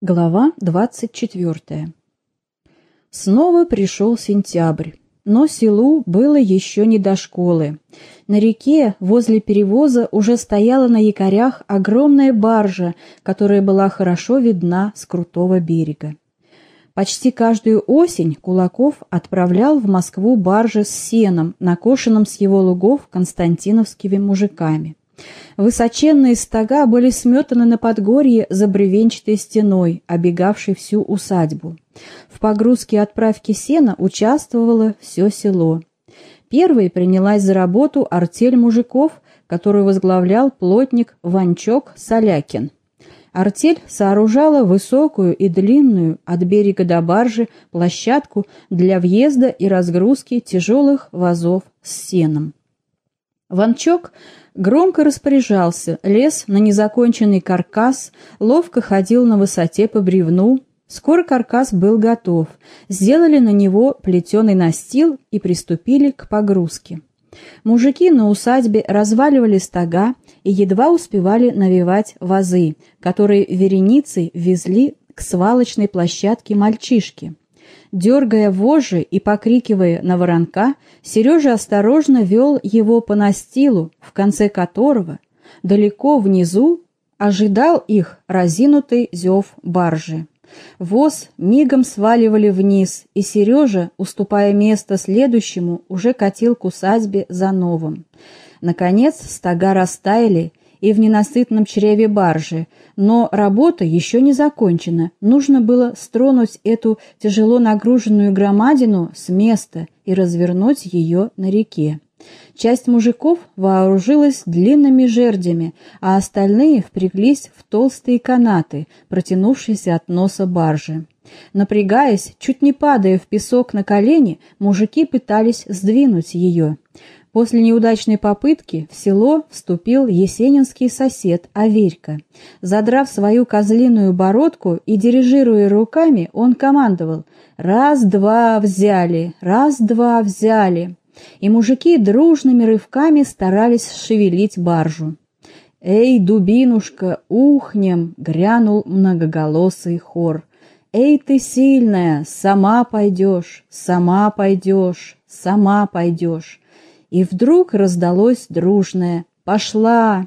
Глава 24. Снова пришел сентябрь, но селу было еще не до школы. На реке возле перевоза уже стояла на якорях огромная баржа, которая была хорошо видна с крутого берега. Почти каждую осень Кулаков отправлял в Москву баржи с сеном, накошенным с его лугов константиновскими мужиками. Высоченные стога были сметаны на подгорье за бревенчатой стеной, обегавшей всю усадьбу. В погрузке и отправке сена участвовало все село. Первой принялась за работу артель мужиков, которую возглавлял плотник Ванчок Солякин. Артель сооружала высокую и длинную от берега до баржи площадку для въезда и разгрузки тяжелых вазов с сеном. Ванчок громко распоряжался, лез на незаконченный каркас, ловко ходил на высоте по бревну. Скоро каркас был готов, сделали на него плетеный настил и приступили к погрузке. Мужики на усадьбе разваливали стога и едва успевали навивать вазы, которые вереницей везли к свалочной площадке мальчишки. Дергая вожжи и покрикивая на воронка, Сережа осторожно вел его по настилу, в конце которого, далеко внизу, ожидал их разинутый зев баржи. Воз мигом сваливали вниз, и Сережа, уступая место следующему, уже катил к усадьбе за новым. Наконец стога растаяли, и в ненасытном чреве баржи, но работа еще не закончена. Нужно было стронуть эту тяжело нагруженную громадину с места и развернуть ее на реке. Часть мужиков вооружилась длинными жердями, а остальные впряглись в толстые канаты, протянувшиеся от носа баржи. Напрягаясь, чуть не падая в песок на колени, мужики пытались сдвинуть ее. После неудачной попытки в село вступил есенинский сосед Аверька. Задрав свою козлиную бородку и дирижируя руками, он командовал «Раз-два взяли! Раз-два взяли!» И мужики дружными рывками старались шевелить баржу. «Эй, дубинушка, ухнем!» — грянул многоголосый хор. «Эй, ты сильная, сама пойдешь, сама пойдешь, сама пойдешь!» И вдруг раздалось дружное «Пошла!».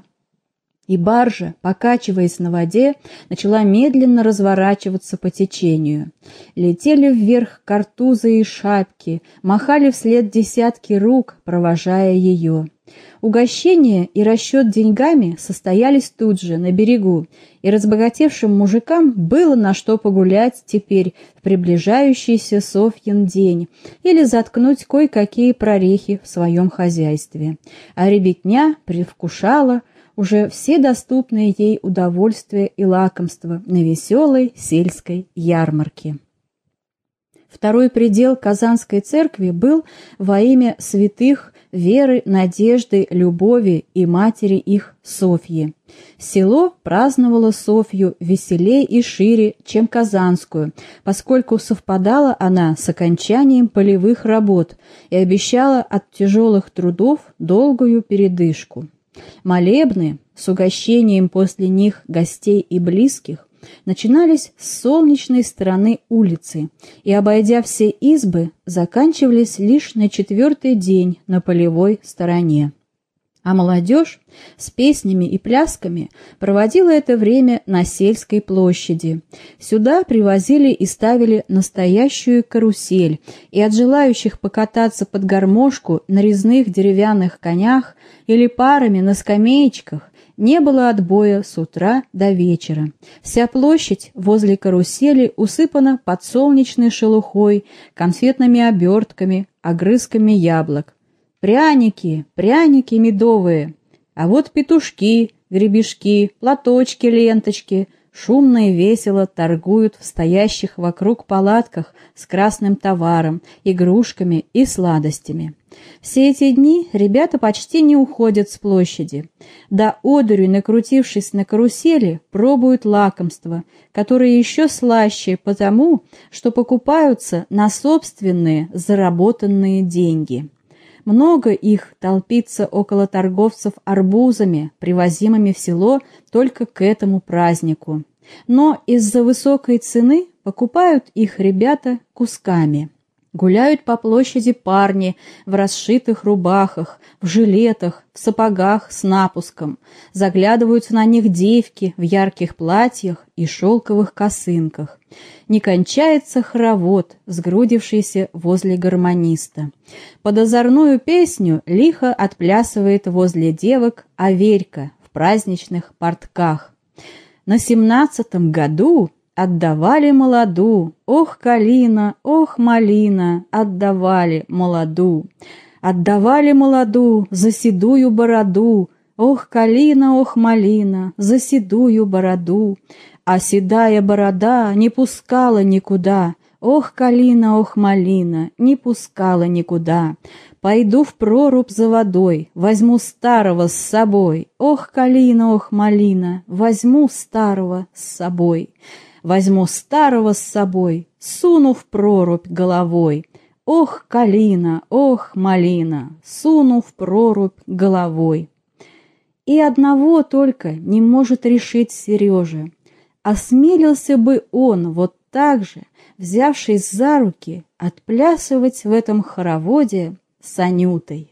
И баржа, покачиваясь на воде, начала медленно разворачиваться по течению. Летели вверх картузы и шапки, махали вслед десятки рук, провожая ее. Угощение и расчет деньгами состоялись тут же, на берегу, и разбогатевшим мужикам было на что погулять теперь в приближающийся Софьин день или заткнуть кое-какие прорехи в своем хозяйстве. А ребятня привкушала уже все доступные ей удовольствия и лакомства на веселой сельской ярмарке. Второй предел Казанской церкви был во имя святых веры, надежды, любови и матери их Софьи. Село праздновало Софью веселей и шире, чем Казанскую, поскольку совпадала она с окончанием полевых работ и обещала от тяжелых трудов долгую передышку. Молебны с угощением после них гостей и близких начинались с солнечной стороны улицы и, обойдя все избы, заканчивались лишь на четвертый день на полевой стороне. А молодежь с песнями и плясками проводила это время на сельской площади. Сюда привозили и ставили настоящую карусель, и от желающих покататься под гармошку на резных деревянных конях или парами на скамеечках не было отбоя с утра до вечера. Вся площадь возле карусели усыпана подсолнечной шелухой, конфетными обертками, огрызками яблок. Пряники, пряники медовые, а вот петушки, гребешки, платочки, ленточки — шумно и весело торгуют в стоящих вокруг палатках с красным товаром, игрушками и сладостями. Все эти дни ребята почти не уходят с площади. До одурю, накрутившись на карусели, пробуют лакомства, которые еще слаще потому, что покупаются на собственные заработанные деньги. Много их толпится около торговцев арбузами, привозимыми в село только к этому празднику. но из-за высокой цены покупают их ребята кусками. Гуляют по площади парни в расшитых рубахах, в жилетах, в сапогах с напуском. Заглядываются на них девки в ярких платьях и шелковых косынках. Не кончается хоровод, сгрудившийся возле гармониста. Под озорную песню лихо отплясывает возле девок Аверька в праздничных портках. На семнадцатом году Отдавали молоду, ох, калина, ох, малина, отдавали молоду. Отдавали молоду за седую бороду, ох, калина, ох, малина, за седую бороду. А седая борода не пускала никуда, ох, калина, ох, малина, не пускала никуда. Пойду в прорубь за водой, возьму старого с собой, ох, калина, ох, малина, возьму старого с собой. Возьму старого с собой, суну в прорубь головой. Ох, калина, ох, малина, суну в прорубь головой. И одного только не может решить Сережа. Осмелился бы он вот так же, взявшись за руки, отплясывать в этом хороводе с Анютой.